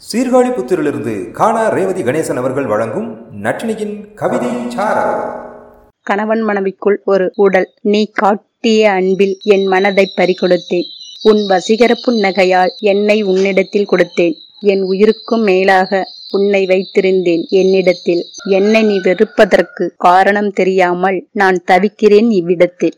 சீர்காழி புத்திரிலிருந்து காணா ரேவதி கணேசன் அவர்கள் வழங்கும் நட்டினியின் கவிதை கணவன் மனைவிக்குள் ஒரு உடல். நீ காட்டிய அன்பில் என் மனதை பறிகொடுத்தேன். உன் வசீகர புன்னகையால் என்னை உன்னிடத்தில் கொடுத்தேன். என் உயிருக்கும் மேலாக உன்னை வைத்திருந்தேன் என்னிடத்தில். என்னை நீ வெறுப்பதற்கு காரணம் தெரியாமல் நான் தவிக்கிறேன் இவ்விடத்தில்.